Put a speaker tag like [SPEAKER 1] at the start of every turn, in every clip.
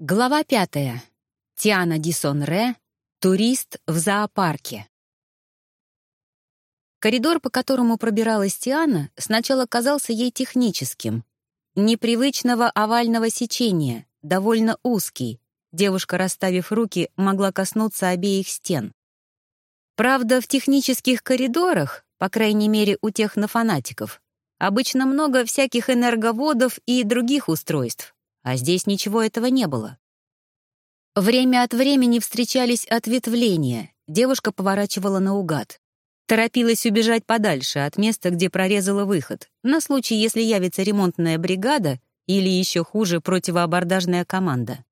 [SPEAKER 1] Глава пятая. Тиана Дисон-Ре. Турист в зоопарке. Коридор, по которому пробиралась Тиана, сначала казался ей техническим. Непривычного овального сечения, довольно узкий. Девушка, расставив руки, могла коснуться обеих стен. Правда, в технических коридорах, по крайней мере у технофанатиков, обычно много всяких энерговодов и других устройств, а здесь ничего этого не было. Время от времени встречались ответвления, девушка поворачивала наугад. Торопилась убежать подальше от места, где прорезала выход, на случай, если явится ремонтная бригада или еще хуже противоабордажная команда.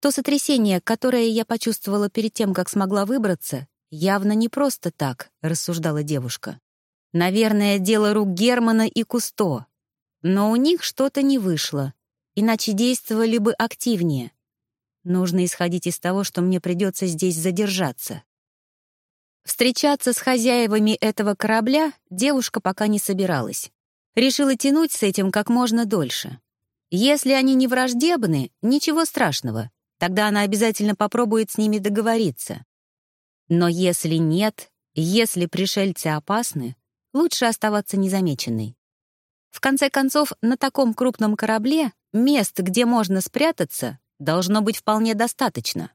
[SPEAKER 1] То сотрясение, которое я почувствовала перед тем, как смогла выбраться, явно не просто так, рассуждала девушка. Наверное, дело рук Германа и Кусто. Но у них что-то не вышло иначе действовали бы активнее. Нужно исходить из того, что мне придется здесь задержаться. Встречаться с хозяевами этого корабля девушка пока не собиралась. Решила тянуть с этим как можно дольше. Если они не враждебны, ничего страшного, тогда она обязательно попробует с ними договориться. Но если нет, если пришельцы опасны, лучше оставаться незамеченной. В конце концов, на таком крупном корабле мест, где можно спрятаться, должно быть вполне достаточно.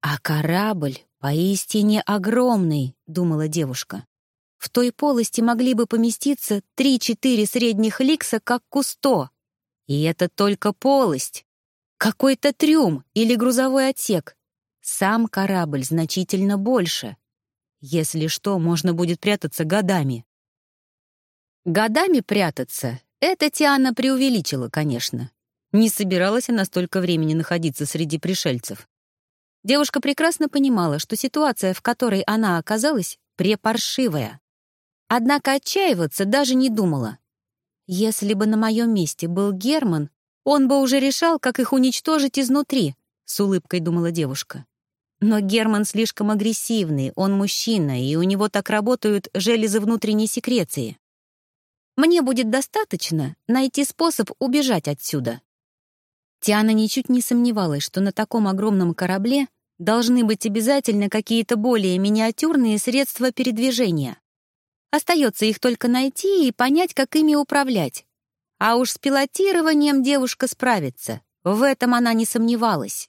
[SPEAKER 1] «А корабль поистине огромный», — думала девушка. «В той полости могли бы поместиться три-четыре средних ликса, как кусто. И это только полость. Какой-то трюм или грузовой отсек. Сам корабль значительно больше. Если что, можно будет прятаться годами. Годами прятаться — это Тиана преувеличила, конечно. Не собиралась она столько времени находиться среди пришельцев. Девушка прекрасно понимала, что ситуация, в которой она оказалась, препаршивая. Однако отчаиваться даже не думала. Если бы на моем месте был Герман, он бы уже решал, как их уничтожить изнутри, с улыбкой думала девушка. Но Герман слишком агрессивный, он мужчина, и у него так работают железы внутренней секреции. Мне будет достаточно найти способ убежать отсюда. Тиана ничуть не сомневалась, что на таком огромном корабле должны быть обязательно какие-то более миниатюрные средства передвижения. Остается их только найти и понять, как ими управлять. А уж с пилотированием девушка справится. В этом она не сомневалась.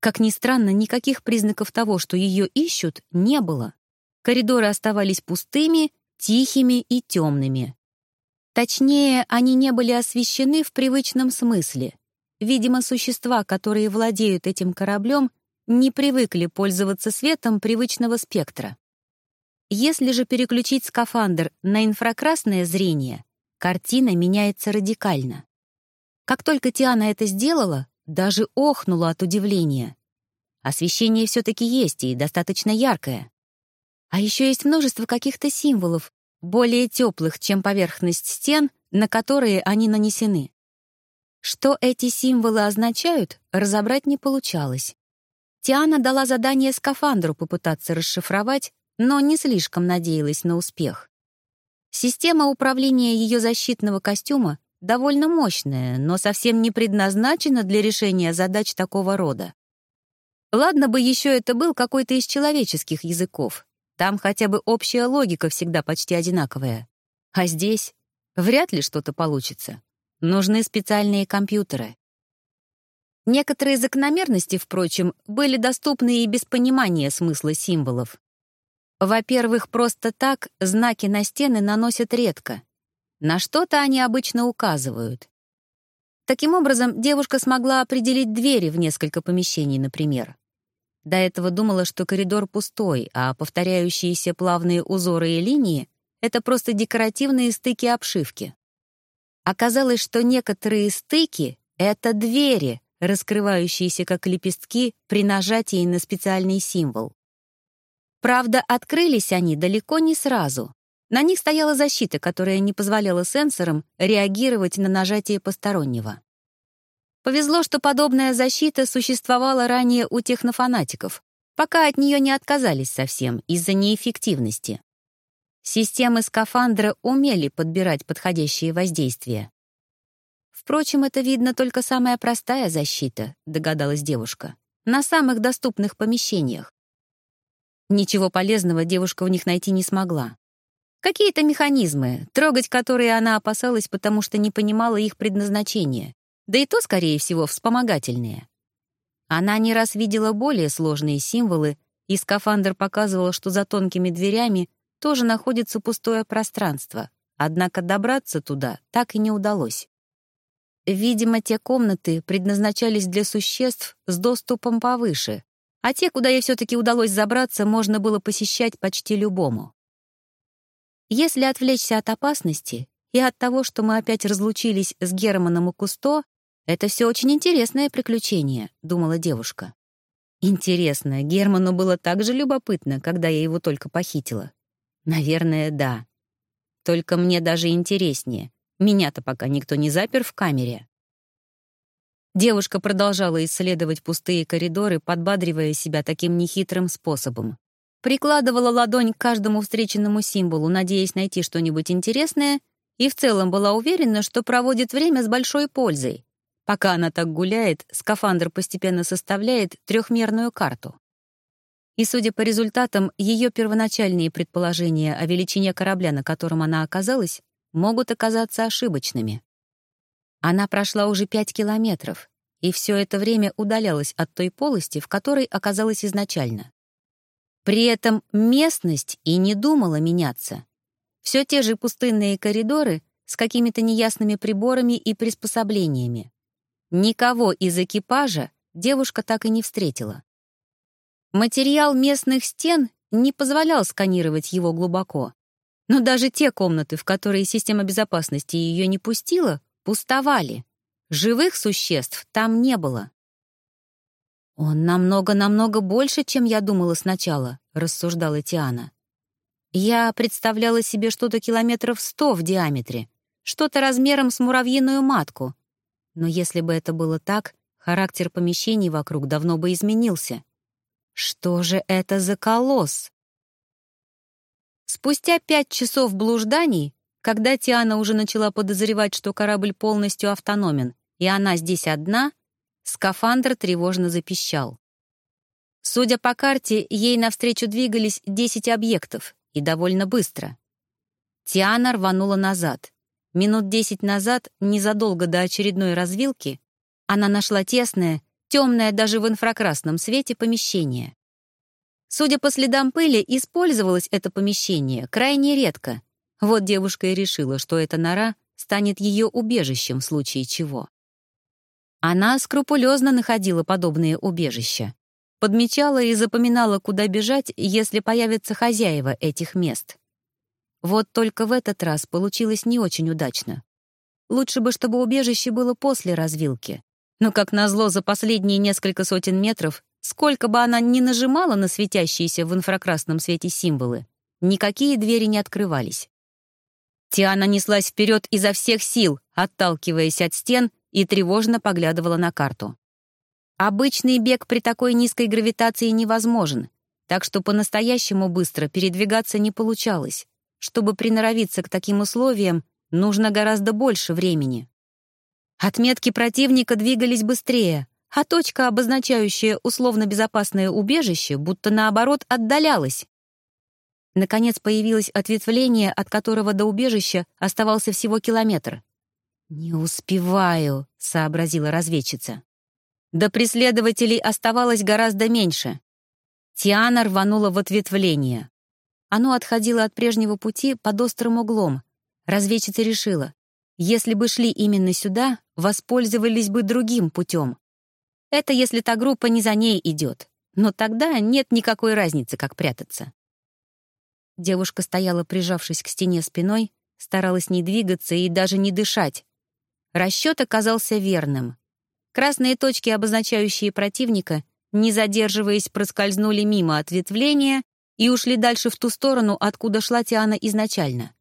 [SPEAKER 1] Как ни странно, никаких признаков того, что ее ищут, не было. Коридоры оставались пустыми, тихими и темными. Точнее, они не были освещены в привычном смысле. Видимо, существа, которые владеют этим кораблем, не привыкли пользоваться светом привычного спектра. Если же переключить скафандр на инфракрасное зрение, картина меняется радикально. Как только Тиана это сделала, даже охнула от удивления. Освещение все-таки есть и достаточно яркое. А еще есть множество каких-то символов, более теплых, чем поверхность стен, на которые они нанесены. Что эти символы означают, разобрать не получалось. Тиана дала задание скафандру попытаться расшифровать, но не слишком надеялась на успех. Система управления ее защитного костюма довольно мощная, но совсем не предназначена для решения задач такого рода. Ладно бы еще это был какой-то из человеческих языков, там хотя бы общая логика всегда почти одинаковая. А здесь вряд ли что-то получится. Нужны специальные компьютеры. Некоторые закономерности, впрочем, были доступны и без понимания смысла символов. Во-первых, просто так знаки на стены наносят редко. На что-то они обычно указывают. Таким образом, девушка смогла определить двери в несколько помещений, например. До этого думала, что коридор пустой, а повторяющиеся плавные узоры и линии — это просто декоративные стыки обшивки. Оказалось, что некоторые стыки — это двери, раскрывающиеся как лепестки при нажатии на специальный символ. Правда, открылись они далеко не сразу. На них стояла защита, которая не позволяла сенсорам реагировать на нажатие постороннего. Повезло, что подобная защита существовала ранее у технофанатиков, пока от нее не отказались совсем из-за неэффективности. Системы скафандра умели подбирать подходящие воздействия. Впрочем, это, видно, только самая простая защита, догадалась девушка. На самых доступных помещениях. Ничего полезного девушка в них найти не смогла. Какие-то механизмы, трогать которые она опасалась, потому что не понимала их предназначения. Да и то, скорее всего, вспомогательные. Она не раз видела более сложные символы, и скафандр показывал, что за тонкими дверями тоже находится пустое пространство, однако добраться туда так и не удалось. Видимо, те комнаты предназначались для существ с доступом повыше, а те, куда ей все-таки удалось забраться, можно было посещать почти любому. Если отвлечься от опасности и от того, что мы опять разлучились с Германом и Кусто, это все очень интересное приключение, думала девушка. Интересно, Герману было так же любопытно, когда я его только похитила? Наверное, да. Только мне даже интереснее. Меня-то пока никто не запер в камере. Девушка продолжала исследовать пустые коридоры, подбадривая себя таким нехитрым способом. Прикладывала ладонь к каждому встреченному символу, надеясь найти что-нибудь интересное, и в целом была уверена, что проводит время с большой пользой. Пока она так гуляет, скафандр постепенно составляет трехмерную карту. И, судя по результатам, ее первоначальные предположения о величине корабля, на котором она оказалась, могут оказаться ошибочными. Она прошла уже пять километров, и все это время удалялась от той полости, в которой оказалась изначально. При этом местность и не думала меняться. Все те же пустынные коридоры с какими-то неясными приборами и приспособлениями. Никого из экипажа девушка так и не встретила. Материал местных стен не позволял сканировать его глубоко. Но даже те комнаты, в которые система безопасности ее не пустила, пустовали. Живых существ там не было. «Он намного-намного больше, чем я думала сначала», — рассуждала Тиана. «Я представляла себе что-то километров сто в диаметре, что-то размером с муравьиную матку. Но если бы это было так, характер помещений вокруг давно бы изменился. Что же это за колосс?» Спустя пять часов блужданий, когда Тиана уже начала подозревать, что корабль полностью автономен, и она здесь одна, Скафандр тревожно запищал. Судя по карте, ей навстречу двигались 10 объектов, и довольно быстро. Тиана рванула назад. Минут десять назад, незадолго до очередной развилки, она нашла тесное, темное даже в инфракрасном свете помещение. Судя по следам пыли, использовалось это помещение крайне редко. Вот девушка и решила, что эта нора станет ее убежищем в случае чего. Она скрупулезно находила подобные убежища. Подмечала и запоминала, куда бежать, если появятся хозяева этих мест. Вот только в этот раз получилось не очень удачно. Лучше бы, чтобы убежище было после развилки. Но, как назло, за последние несколько сотен метров, сколько бы она ни нажимала на светящиеся в инфракрасном свете символы, никакие двери не открывались. Тиана неслась вперед изо всех сил, отталкиваясь от стен и тревожно поглядывала на карту. Обычный бег при такой низкой гравитации невозможен, так что по-настоящему быстро передвигаться не получалось. Чтобы приноровиться к таким условиям, нужно гораздо больше времени. Отметки противника двигались быстрее, а точка, обозначающая условно-безопасное убежище, будто наоборот отдалялась. Наконец появилось ответвление, от которого до убежища оставался всего километр. «Не успеваю», — сообразила разведчица. До преследователей оставалось гораздо меньше. Тиана рванула в ответвление. Оно отходило от прежнего пути под острым углом. Разведчица решила, если бы шли именно сюда, воспользовались бы другим путем. Это если та группа не за ней идет. Но тогда нет никакой разницы, как прятаться. Девушка стояла, прижавшись к стене спиной, старалась не двигаться и даже не дышать, Расчет оказался верным. Красные точки, обозначающие противника, не задерживаясь, проскользнули мимо ответвления и ушли дальше в ту сторону, откуда шла Тиана изначально.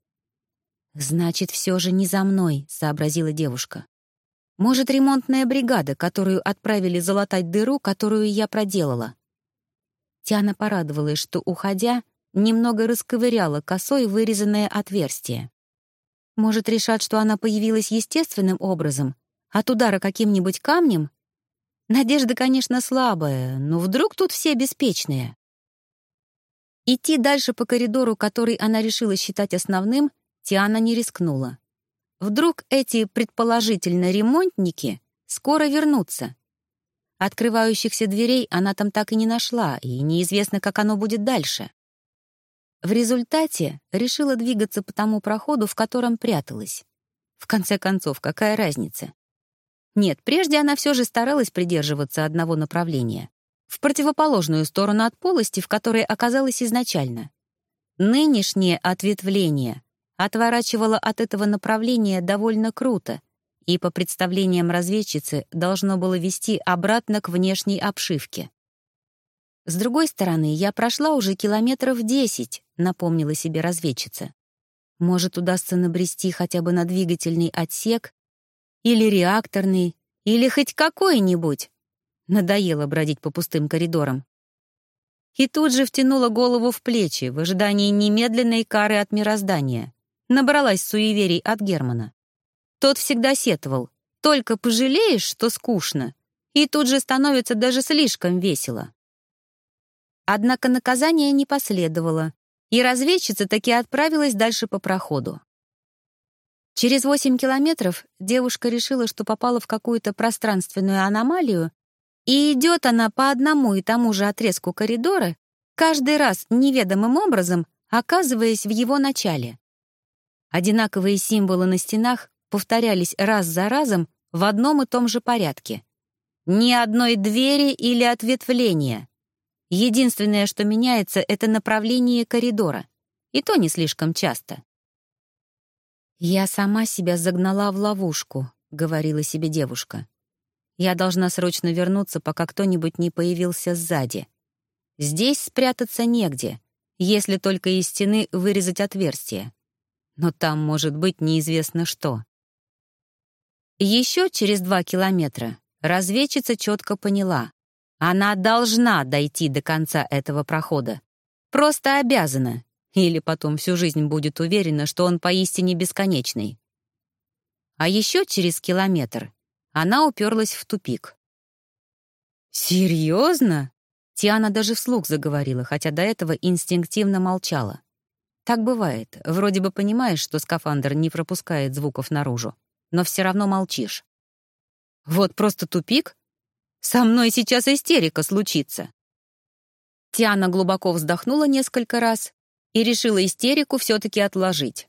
[SPEAKER 1] «Значит, все же не за мной», — сообразила девушка. «Может, ремонтная бригада, которую отправили залатать дыру, которую я проделала?» Тиана порадовалась, что, уходя, немного расковыряла косой вырезанное отверстие. Может, решат, что она появилась естественным образом, От удара каким-нибудь камнем? Надежда, конечно, слабая, но вдруг тут все беспечные. Идти дальше по коридору, который она решила считать основным, Тиана не рискнула. Вдруг эти, предположительно, ремонтники скоро вернутся. Открывающихся дверей она там так и не нашла, и неизвестно, как оно будет дальше. В результате решила двигаться по тому проходу, в котором пряталась. В конце концов, какая разница? Нет, прежде она все же старалась придерживаться одного направления, в противоположную сторону от полости, в которой оказалась изначально. Нынешнее ответвление отворачивало от этого направления довольно круто и, по представлениям разведчицы, должно было вести обратно к внешней обшивке. С другой стороны, я прошла уже километров десять, напомнила себе разведчица. Может, удастся набрести хотя бы на двигательный отсек или реакторный, или хоть какой-нибудь. Надоело бродить по пустым коридорам. И тут же втянула голову в плечи в ожидании немедленной кары от мироздания. Набралась суеверий от Германа. Тот всегда сетовал. Только пожалеешь, что скучно, и тут же становится даже слишком весело. Однако наказание не последовало, и разведчица таки отправилась дальше по проходу. Через 8 километров девушка решила, что попала в какую-то пространственную аномалию, и идет она по одному и тому же отрезку коридора, каждый раз неведомым образом оказываясь в его начале. Одинаковые символы на стенах повторялись раз за разом в одном и том же порядке. Ни одной двери или ответвления. Единственное, что меняется, это направление коридора. И то не слишком часто. «Я сама себя загнала в ловушку», — говорила себе девушка. «Я должна срочно вернуться, пока кто-нибудь не появился сзади. Здесь спрятаться негде, если только из стены вырезать отверстие. Но там может быть неизвестно что». Еще через два километра разведчица четко поняла. Она должна дойти до конца этого прохода. Просто обязана. Или потом всю жизнь будет уверена, что он поистине бесконечный. А еще через километр она уперлась в тупик. «Серьезно?» Тиана даже вслух заговорила, хотя до этого инстинктивно молчала. Так бывает. Вроде бы понимаешь, что скафандр не пропускает звуков наружу, но все равно молчишь. «Вот просто тупик? Со мной сейчас истерика случится. Тиана глубоко вздохнула несколько раз и решила истерику все-таки отложить.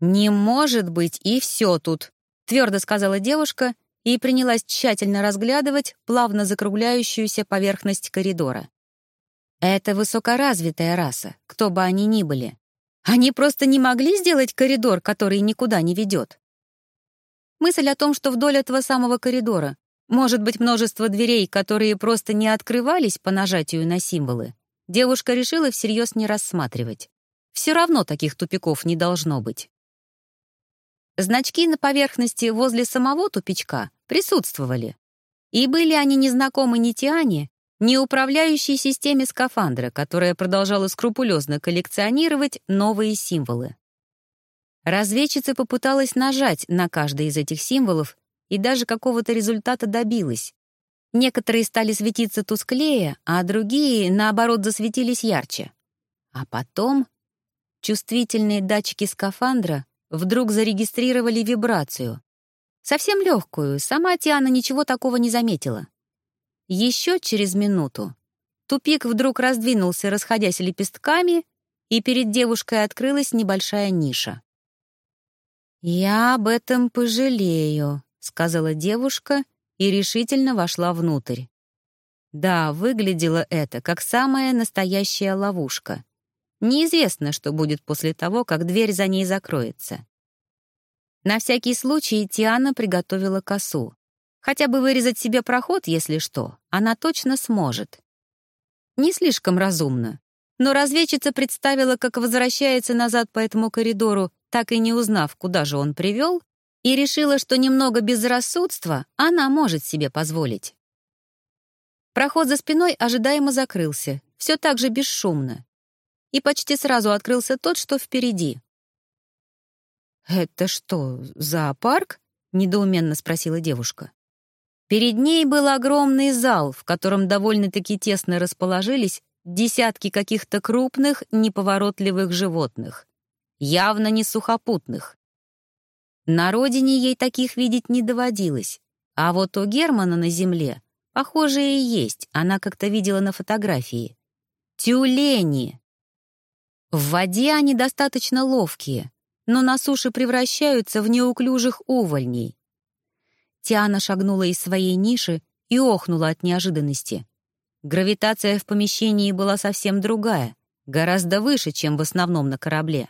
[SPEAKER 1] «Не может быть, и все тут», — твердо сказала девушка и принялась тщательно разглядывать плавно закругляющуюся поверхность коридора. «Это высокоразвитая раса, кто бы они ни были. Они просто не могли сделать коридор, который никуда не ведет». Мысль о том, что вдоль этого самого коридора может быть, множество дверей, которые просто не открывались по нажатию на символы, девушка решила всерьез не рассматривать. Все равно таких тупиков не должно быть. Значки на поверхности возле самого тупичка присутствовали. И были они незнакомы ни Тиане, ни управляющей системе скафандра, которая продолжала скрупулезно коллекционировать новые символы. Разведчица попыталась нажать на каждый из этих символов и даже какого-то результата добилась. Некоторые стали светиться тусклее, а другие, наоборот, засветились ярче. А потом чувствительные датчики скафандра вдруг зарегистрировали вибрацию. Совсем легкую, сама Тиана ничего такого не заметила. Еще через минуту тупик вдруг раздвинулся, расходясь лепестками, и перед девушкой открылась небольшая ниша. «Я об этом пожалею», сказала девушка и решительно вошла внутрь. Да, выглядело это как самая настоящая ловушка. Неизвестно, что будет после того, как дверь за ней закроется. На всякий случай Тиана приготовила косу. Хотя бы вырезать себе проход, если что, она точно сможет. Не слишком разумно, но разведчица представила, как возвращается назад по этому коридору, так и не узнав, куда же он привел, и решила, что немного безрассудства она может себе позволить. Проход за спиной ожидаемо закрылся, все так же бесшумно. И почти сразу открылся тот, что впереди. «Это что, зоопарк?» — недоуменно спросила девушка. Перед ней был огромный зал, в котором довольно-таки тесно расположились десятки каких-то крупных, неповоротливых животных. Явно не сухопутных. На родине ей таких видеть не доводилось, а вот у Германа на земле, похоже, и есть, она как-то видела на фотографии. Тюлени! В воде они достаточно ловкие, но на суше превращаются в неуклюжих увольней. Тиана шагнула из своей ниши и охнула от неожиданности. Гравитация в помещении была совсем другая, гораздо выше, чем в основном на корабле.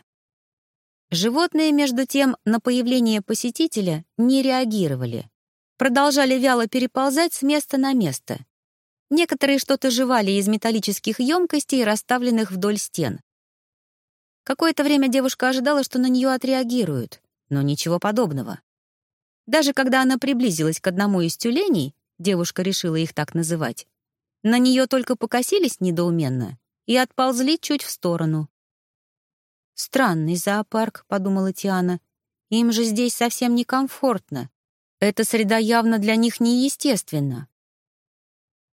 [SPEAKER 1] Животные, между тем, на появление посетителя не реагировали. Продолжали вяло переползать с места на место. Некоторые что-то жевали из металлических емкостей, расставленных вдоль стен. Какое-то время девушка ожидала, что на нее отреагируют, но ничего подобного. Даже когда она приблизилась к одному из тюленей, девушка решила их так называть, на нее только покосились недоуменно и отползли чуть в сторону. «Странный зоопарк», — подумала Тиана. «Им же здесь совсем некомфортно. Эта среда явно для них неестественна».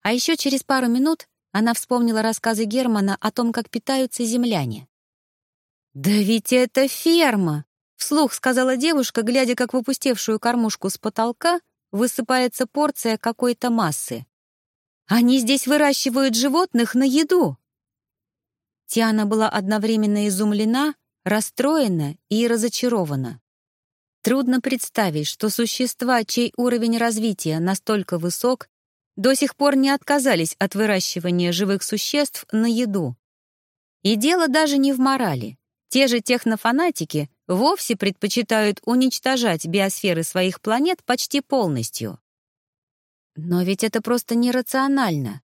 [SPEAKER 1] А еще через пару минут она вспомнила рассказы Германа о том, как питаются земляне. «Да ведь это ферма!» — вслух сказала девушка, глядя, как в опустевшую кормушку с потолка высыпается порция какой-то массы. «Они здесь выращивают животных на еду!» Тиана была одновременно изумлена, расстроена и разочарована. Трудно представить, что существа, чей уровень развития настолько высок, до сих пор не отказались от выращивания живых существ на еду. И дело даже не в морали. Те же технофанатики вовсе предпочитают уничтожать биосферы своих планет почти полностью. Но ведь это просто нерационально.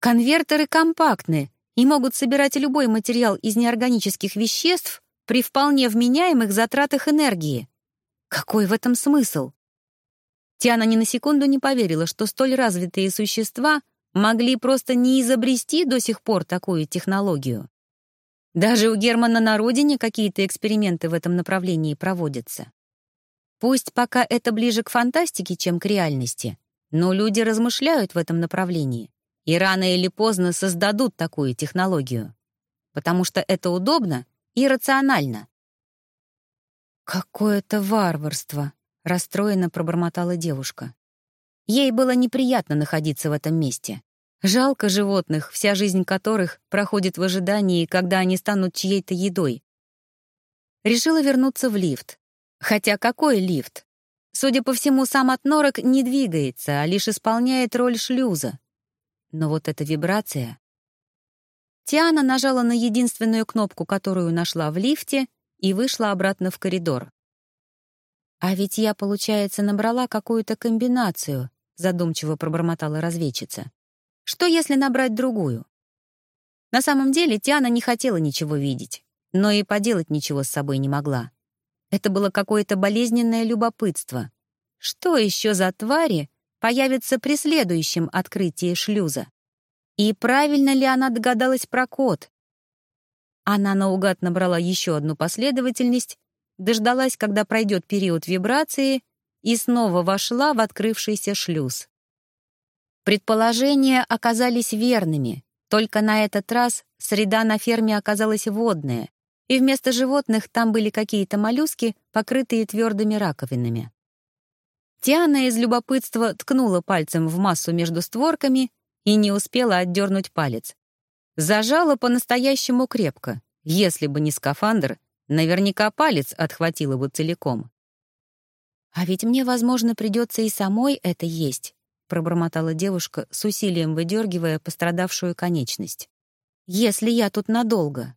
[SPEAKER 1] Конвертеры компактны, и могут собирать любой материал из неорганических веществ при вполне вменяемых затратах энергии. Какой в этом смысл? Тиана ни на секунду не поверила, что столь развитые существа могли просто не изобрести до сих пор такую технологию. Даже у Германа на родине какие-то эксперименты в этом направлении проводятся. Пусть пока это ближе к фантастике, чем к реальности, но люди размышляют в этом направлении и рано или поздно создадут такую технологию, потому что это удобно и рационально. «Какое-то варварство», — расстроенно пробормотала девушка. Ей было неприятно находиться в этом месте. Жалко животных, вся жизнь которых проходит в ожидании, когда они станут чьей-то едой. Решила вернуться в лифт. Хотя какой лифт? Судя по всему, сам отнорок не двигается, а лишь исполняет роль шлюза. Но вот эта вибрация... Тиана нажала на единственную кнопку, которую нашла в лифте, и вышла обратно в коридор. «А ведь я, получается, набрала какую-то комбинацию», задумчиво пробормотала разведчица. «Что, если набрать другую?» На самом деле Тиана не хотела ничего видеть, но и поделать ничего с собой не могла. Это было какое-то болезненное любопытство. Что еще за твари появится при следующем открытии шлюза. И правильно ли она догадалась про код? Она наугад набрала еще одну последовательность, дождалась, когда пройдет период вибрации, и снова вошла в открывшийся шлюз. Предположения оказались верными, только на этот раз среда на ферме оказалась водная, и вместо животных там были какие-то моллюски, покрытые твердыми раковинами. Тиана из любопытства ткнула пальцем в массу между створками и не успела отдернуть палец. Зажала по-настоящему крепко. Если бы не скафандр, наверняка палец отхватила бы целиком. «А ведь мне, возможно, придется и самой это есть», пробормотала девушка, с усилием выдергивая пострадавшую конечность. «Если я тут надолго.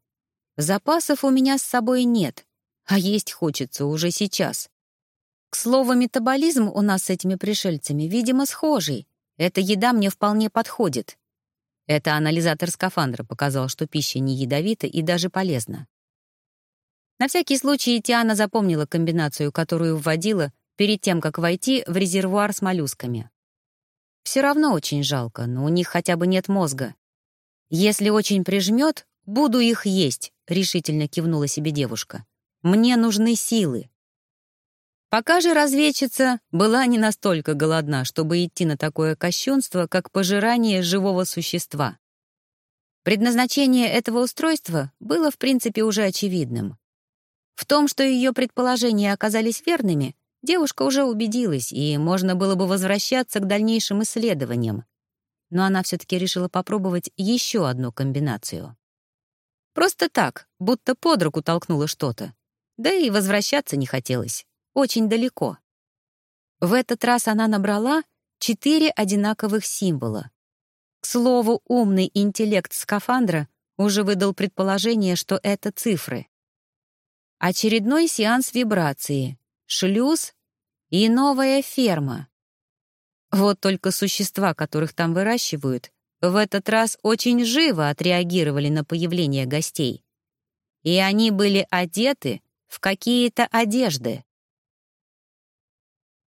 [SPEAKER 1] Запасов у меня с собой нет, а есть хочется уже сейчас. К слову, метаболизм у нас с этими пришельцами, видимо, схожий. Эта еда мне вполне подходит. Это анализатор скафандра показал, что пища не ядовита и даже полезна. На всякий случай Тиана запомнила комбинацию, которую вводила перед тем, как войти в резервуар с моллюсками. Все равно очень жалко, но у них хотя бы нет мозга. Если очень прижмет, буду их есть, решительно кивнула себе девушка. Мне нужны силы. Пока же разведчица была не настолько голодна, чтобы идти на такое кощунство, как пожирание живого существа. Предназначение этого устройства было, в принципе, уже очевидным. В том, что ее предположения оказались верными, девушка уже убедилась, и можно было бы возвращаться к дальнейшим исследованиям. Но она все-таки решила попробовать еще одну комбинацию. Просто так, будто под руку толкнула что-то. Да и возвращаться не хотелось. Очень далеко. В этот раз она набрала четыре одинаковых символа. К слову, умный интеллект скафандра уже выдал предположение, что это цифры. Очередной сеанс вибрации, шлюз и новая ферма. Вот только существа, которых там выращивают, в этот раз очень живо отреагировали на появление гостей. И они были одеты в какие-то одежды.